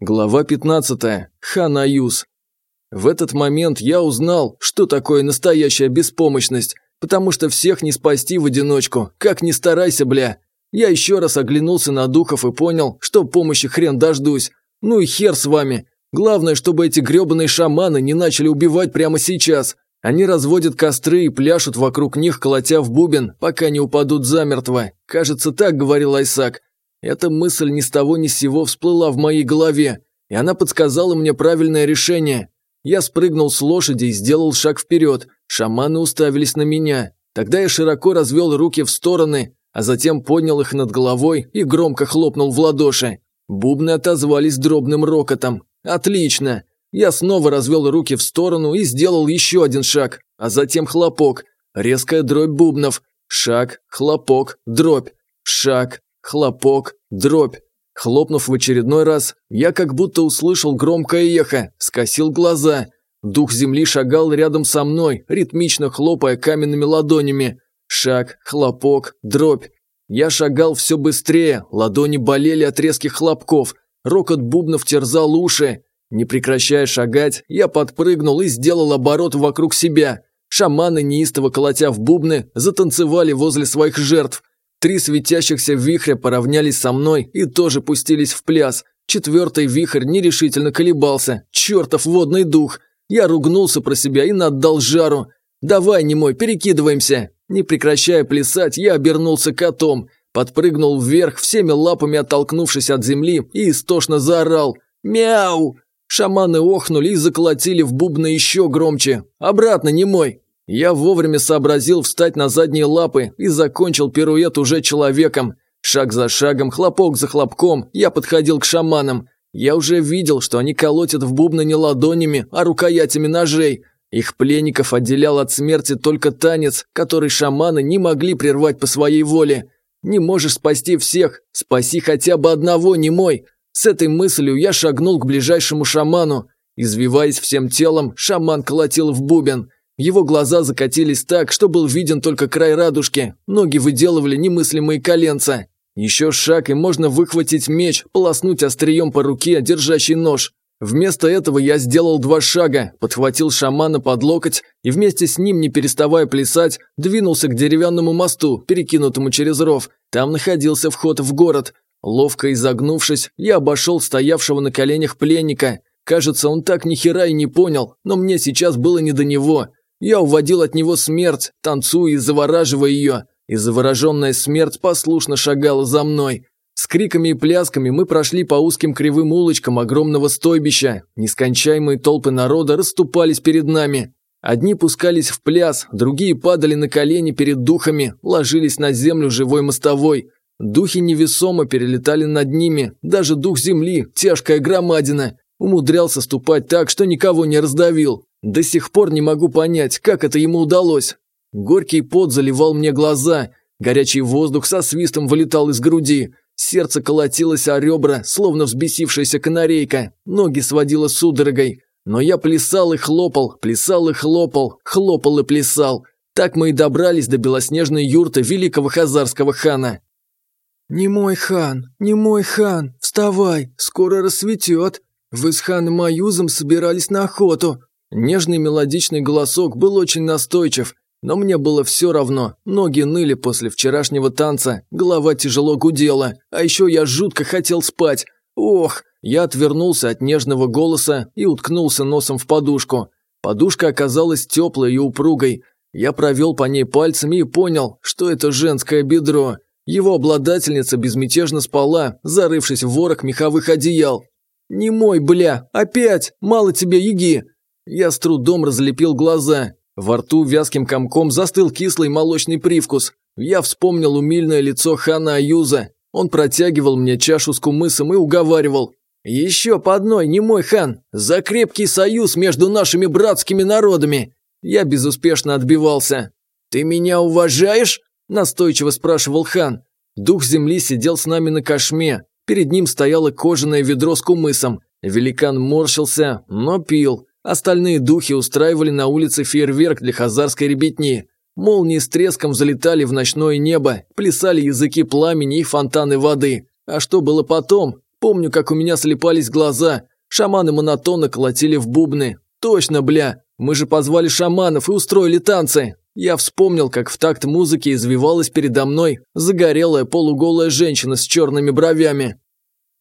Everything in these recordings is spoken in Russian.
Глава 15. Ханаюс. В этот момент я узнал, что такое настоящая беспомощность, потому что всех не спасти в одиночку, как ни старайся, бля. Я еще раз оглянулся на духов и понял, что помощи хрен дождусь. Ну и хер с вами. Главное, чтобы эти грёбаные шаманы не начали убивать прямо сейчас. Они разводят костры и пляшут вокруг них, колотя в бубен, пока не упадут замертво. Кажется, так говорил Айсак. Эта мысль ни с того ни с сего всплыла в моей голове, и она подсказала мне правильное решение. Я спрыгнул с лошади и сделал шаг вперед. Шаманы уставились на меня. Тогда я широко развел руки в стороны, а затем поднял их над головой и громко хлопнул в ладоши. Бубны отозвались дробным рокотом. «Отлично!» Я снова развел руки в сторону и сделал еще один шаг, а затем хлопок. Резкая дробь бубнов. Шаг, хлопок, дробь. Шаг, хлопок, дробь. Хлопнув в очередной раз, я как будто услышал громкое эхо, скосил глаза. Дух земли шагал рядом со мной, ритмично хлопая каменными ладонями. Шаг, хлопок, дробь. Я шагал все быстрее, ладони болели от резких хлопков. Рокот бубнов терзал уши. Не прекращая шагать, я подпрыгнул и сделал оборот вокруг себя. Шаманы, неистово колотя в бубны, затанцевали возле своих жертв. Три светящихся вихря поравнялись со мной и тоже пустились в пляс. Четвертый вихрь нерешительно колебался. Чертов водный дух! Я ругнулся про себя и наддал жару. «Давай, немой, перекидываемся!» Не прекращая плясать, я обернулся котом. Подпрыгнул вверх, всеми лапами оттолкнувшись от земли, и истошно заорал «Мяу!». Шаманы охнули и заколотили в бубны еще громче. «Обратно, немой!» Я вовремя сообразил встать на задние лапы и закончил пируэт уже человеком. Шаг за шагом, хлопок за хлопком, я подходил к шаманам. Я уже видел, что они колотят в бубны не ладонями, а рукоятями ножей. Их пленников отделял от смерти только танец, который шаманы не могли прервать по своей воле. Не можешь спасти всех, спаси хотя бы одного, не мой. С этой мыслью я шагнул к ближайшему шаману. Извиваясь всем телом, шаман колотил в бубен – его глаза закатились так, что был виден только край радужки, ноги выделывали немыслимые коленца. Еще шаг, и можно выхватить меч, полоснуть острием по руке, держащий нож. Вместо этого я сделал два шага, подхватил шамана под локоть и вместе с ним, не переставая плясать, двинулся к деревянному мосту, перекинутому через ров. Там находился вход в город. Ловко изогнувшись, я обошел стоявшего на коленях пленника. Кажется, он так ни хера и не понял, но мне сейчас было не до него. Я уводил от него смерть, танцуя и завораживая ее, и завороженная смерть послушно шагала за мной. С криками и плясками мы прошли по узким кривым улочкам огромного стойбища. Нескончаемые толпы народа расступались перед нами. Одни пускались в пляс, другие падали на колени перед духами, ложились на землю живой мостовой. Духи невесомо перелетали над ними, даже дух земли, тяжкая громадина, умудрялся ступать так, что никого не раздавил. До сих пор не могу понять, как это ему удалось. Горький пот заливал мне глаза, горячий воздух со свистом вылетал из груди, сердце колотилось о ребра, словно взбесившаяся канарейка, ноги сводило судорогой. Но я плясал и хлопал, плясал и хлопал, хлопал и плясал. Так мы и добрались до белоснежной юрты великого хазарского хана. «Не мой хан, не мой хан, вставай, скоро рассветет. Вы с ханом Аюзом собирались на охоту, Нежный мелодичный голосок был очень настойчив, но мне было все равно, ноги ныли после вчерашнего танца, голова тяжело гудела, а еще я жутко хотел спать. Ох! Я отвернулся от нежного голоса и уткнулся носом в подушку. Подушка оказалась теплой и упругой. Я провел по ней пальцами и понял, что это женское бедро. Его обладательница безмятежно спала, зарывшись в ворох меховых одеял. «Не мой, бля! Опять! Мало тебе, еги!» Я с трудом разлепил глаза. Во рту вязким комком застыл кислый молочный привкус. Я вспомнил умильное лицо хана Аюза. Он протягивал мне чашу с кумысом и уговаривал. «Еще по одной, не мой хан! За крепкий союз между нашими братскими народами!» Я безуспешно отбивался. «Ты меня уважаешь?» – настойчиво спрашивал хан. Дух земли сидел с нами на кошме. Перед ним стояло кожаное ведро с кумысом. Великан морщился, но пил. Остальные духи устраивали на улице фейерверк для хазарской ребятни. Молнии с треском залетали в ночное небо, плясали языки пламени и фонтаны воды. А что было потом? Помню, как у меня слепались глаза. Шаманы монотонно колотили в бубны. Точно, бля, мы же позвали шаманов и устроили танцы. Я вспомнил, как в такт музыки извивалась передо мной загорелая полуголая женщина с черными бровями.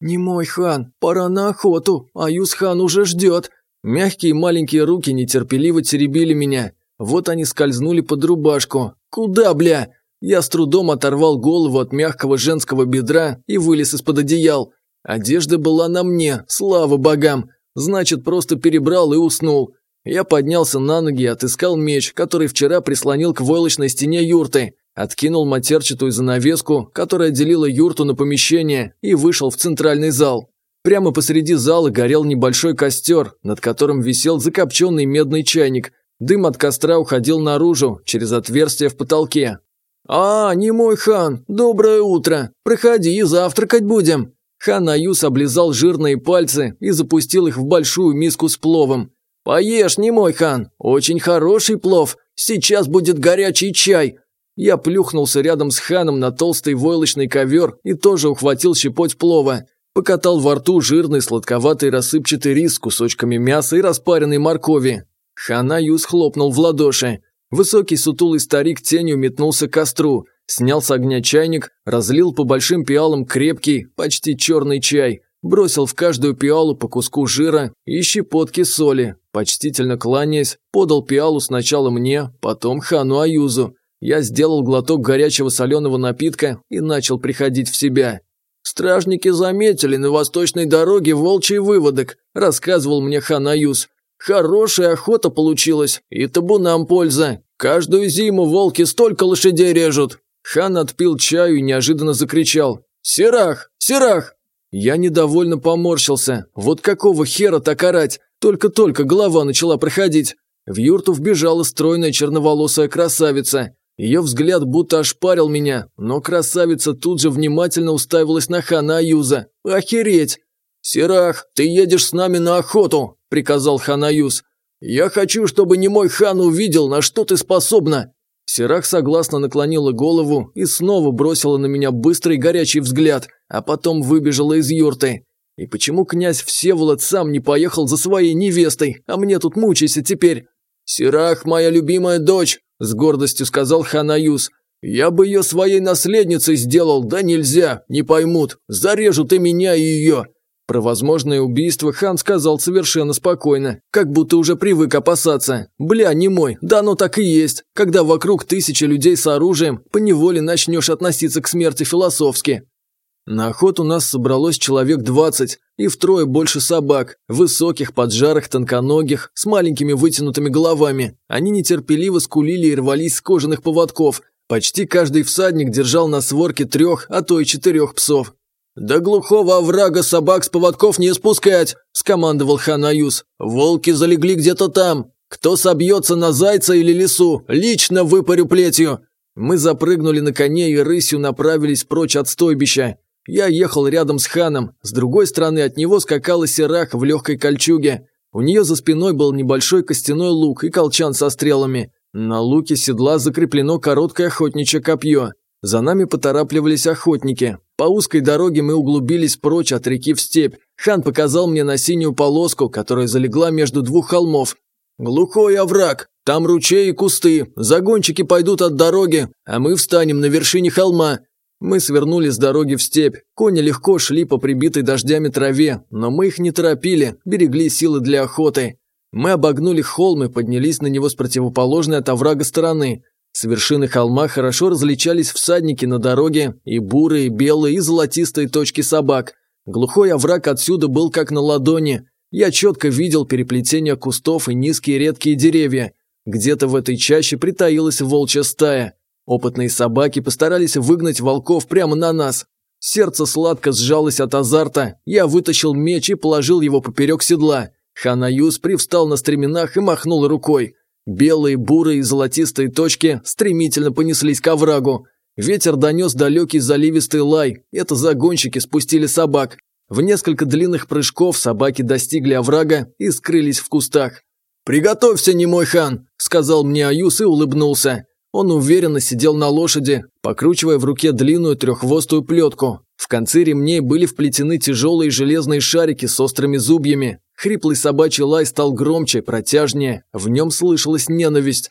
«Не мой хан, пора на охоту, а Юс хан уже ждет», Мягкие маленькие руки нетерпеливо теребили меня. Вот они скользнули под рубашку. Куда, бля? Я с трудом оторвал голову от мягкого женского бедра и вылез из-под одеял. Одежда была на мне, слава богам. Значит, просто перебрал и уснул. Я поднялся на ноги и отыскал меч, который вчера прислонил к войлочной стене юрты. Откинул матерчатую занавеску, которая делила юрту на помещение, и вышел в центральный зал. Прямо посреди зала горел небольшой костер, над которым висел закопченный медный чайник. Дым от костра уходил наружу, через отверстие в потолке. «А, не мой хан! Доброе утро! Проходи, завтракать будем!» Хан Аюс облизал жирные пальцы и запустил их в большую миску с пловом. «Поешь, не мой хан! Очень хороший плов! Сейчас будет горячий чай!» Я плюхнулся рядом с ханом на толстый войлочный ковер и тоже ухватил щепоть плова. Покатал во рту жирный сладковатый рассыпчатый рис с кусочками мяса и распаренной моркови. Хана Юс хлопнул в ладоши. Высокий сутулый старик тенью метнулся к костру, снял с огня чайник, разлил по большим пиалам крепкий, почти черный чай, бросил в каждую пиалу по куску жира и щепотки соли. Почтительно кланяясь, подал пиалу сначала мне, потом Хану Аюзу. Я сделал глоток горячего соленого напитка и начал приходить в себя. Стражники заметили на восточной дороге волчий выводок, рассказывал мне хан Аюз. Хорошая охота получилась, и табунам польза. Каждую зиму волки столько лошадей режут. Хан отпил чаю и неожиданно закричал. «Серах! Серах!» Я недовольно поморщился. Вот какого хера так орать? Только-только голова начала проходить. В юрту вбежала стройная черноволосая красавица. Ее взгляд будто ошпарил меня, но красавица тут же внимательно уставилась на Хана Юза. «Охереть!» «Сирах, ты едешь с нами на охоту!» – приказал Хана Юз. «Я хочу, чтобы не мой хан увидел, на что ты способна!» Сирах согласно наклонила голову и снова бросила на меня быстрый горячий взгляд, а потом выбежала из юрты. «И почему князь Всеволод сам не поехал за своей невестой, а мне тут мучайся теперь?» «Сирах, моя любимая дочь!» С гордостью сказал Ханаюс. «Я бы ее своей наследницей сделал, да нельзя, не поймут, зарежут и меня, и ее». Про возможное убийство хан сказал совершенно спокойно, как будто уже привык опасаться. «Бля, не мой, да оно так и есть. Когда вокруг тысячи людей с оружием, поневоле начнешь относиться к смерти философски. На охоту нас собралось человек 20 и втрое больше собак, высоких, поджарых, тонконогих, с маленькими вытянутыми головами. Они нетерпеливо скулили и рвались с кожаных поводков. Почти каждый всадник держал на сворке трех, а то и четырех псов. «До глухого оврага собак с поводков не спускать!» – скомандовал Ханаюз. «Волки залегли где-то там. Кто собьется на зайца или лису, лично выпарю плетью!» Мы запрыгнули на коне и рысью направились прочь от стойбища. Я ехал рядом с ханом, с другой стороны от него скакала сераха в легкой кольчуге. У нее за спиной был небольшой костяной лук и колчан со стрелами. На луке седла закреплено короткое охотничье копье. За нами поторапливались охотники. По узкой дороге мы углубились прочь от реки в степь. Хан показал мне на синюю полоску, которая залегла между двух холмов. «Глухой овраг, там ручей и кусты, загончики пойдут от дороги, а мы встанем на вершине холма. Мы свернули с дороги в степь. Кони легко шли по прибитой дождями траве, но мы их не торопили, берегли силы для охоты. Мы обогнули холм и поднялись на него с противоположной от оврага стороны. С вершины холма хорошо различались всадники на дороге, и бурые, белые, и золотистые точки собак. Глухой овраг отсюда был как на ладони. Я четко видел переплетение кустов и низкие редкие деревья. Где-то в этой чаще притаилась волчья стая. Опытные собаки постарались выгнать волков прямо на нас. Сердце сладко сжалось от азарта. Я вытащил меч и положил его поперек седла. Ханаюс привстал на стременах и махнул рукой. Белые, бурые и золотистые точки стремительно понеслись к оврагу. Ветер донес далекий заливистый лай. Это загонщики спустили собак. В несколько длинных прыжков собаки достигли оврага и скрылись в кустах. «Приготовься, немой хан!» – сказал мне Аюс и улыбнулся. Он уверенно сидел на лошади, покручивая в руке длинную треххвостую плетку. В конце ремней были вплетены тяжелые железные шарики с острыми зубьями. Хриплый собачий лай стал громче, протяжнее, в нем слышалась ненависть.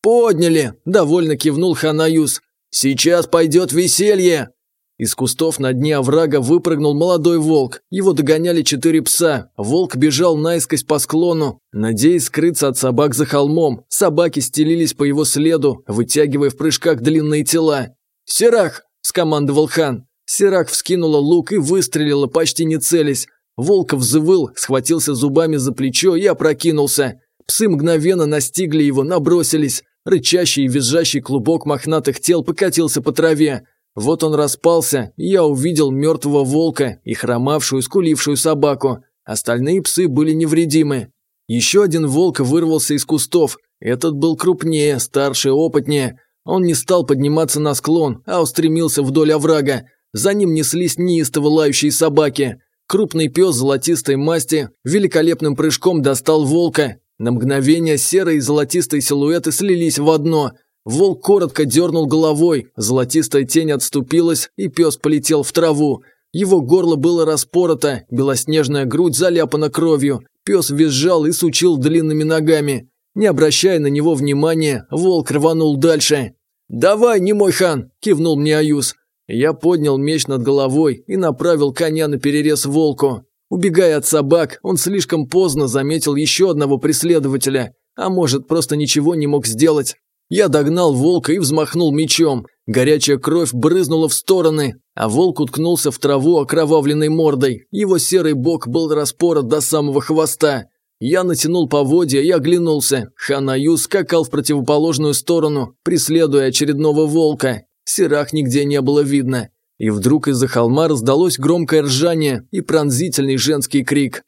«Подняли!» – довольно кивнул Ханаюс. «Сейчас пойдет веселье!» Из кустов на дне оврага выпрыгнул молодой волк. Его догоняли четыре пса. Волк бежал наискось по склону, надеясь скрыться от собак за холмом. Собаки стелились по его следу, вытягивая в прыжках длинные тела. «Серах!» – скомандовал хан. Серах вскинула лук и выстрелила, почти не целясь. Волк взвыл, схватился зубами за плечо и опрокинулся. Псы мгновенно настигли его, набросились. Рычащий и визжащий клубок мохнатых тел покатился по траве. Вот он распался, и я увидел мертвого волка и хромавшую, скулившую собаку. Остальные псы были невредимы. Еще один волк вырвался из кустов. Этот был крупнее, старше, опытнее. Он не стал подниматься на склон, а устремился вдоль оврага. За ним неслись неистово лающие собаки. Крупный пес золотистой масти великолепным прыжком достал волка. На мгновение серые и золотистые силуэты слились в одно – Волк коротко дернул головой, золотистая тень отступилась, и пес полетел в траву. Его горло было распорото, белоснежная грудь заляпана кровью. Пес визжал и сучил длинными ногами. Не обращая на него внимания, волк рванул дальше. «Давай, не мой хан!» – кивнул мне Аюз. Я поднял меч над головой и направил коня на перерез волку. Убегая от собак, он слишком поздно заметил еще одного преследователя, а может, просто ничего не мог сделать. Я догнал волка и взмахнул мечом. Горячая кровь брызнула в стороны, а волк уткнулся в траву окровавленной мордой. Его серый бок был распорот до самого хвоста. Я натянул поводья и оглянулся. Ханаю скакал в противоположную сторону, преследуя очередного волка. Серах нигде не было видно. И вдруг из-за холма раздалось громкое ржание и пронзительный женский крик.